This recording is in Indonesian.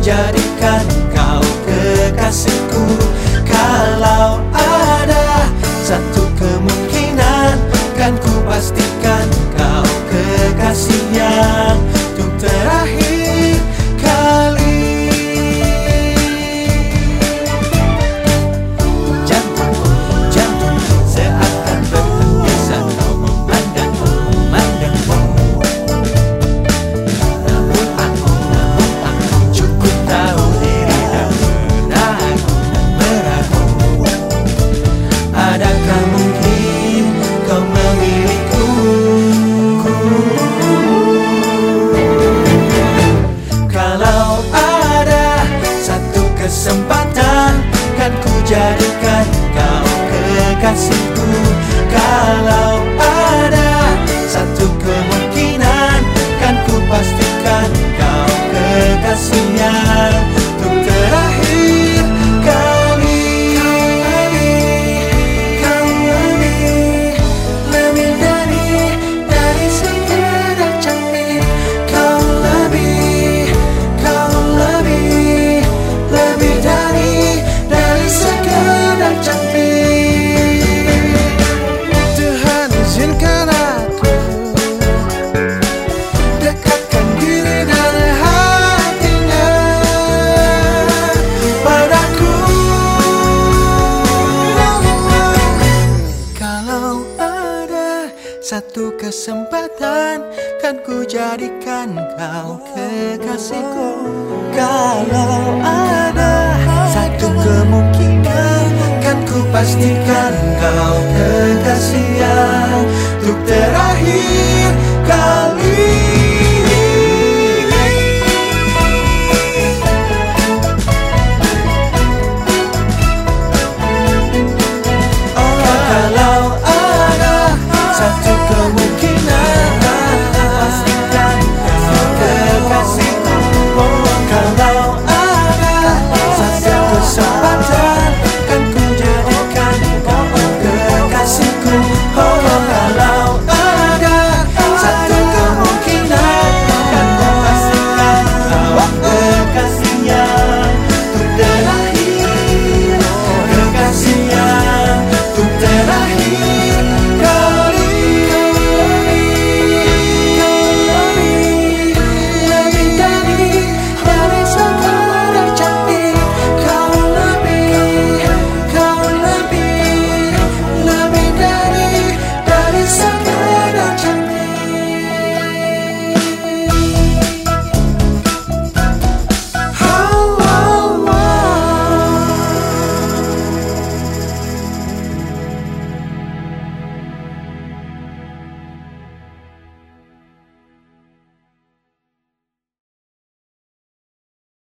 jadikan kau kekasihku. Kalau ada satu kemungkinan Kan ku pastikan kau kekasih assim Satu kesempatan kan ku jadikan kau kekasihku. Kalau ada satu kemungkinan Kan ku pastikan kau kekasih Untuk terakhir.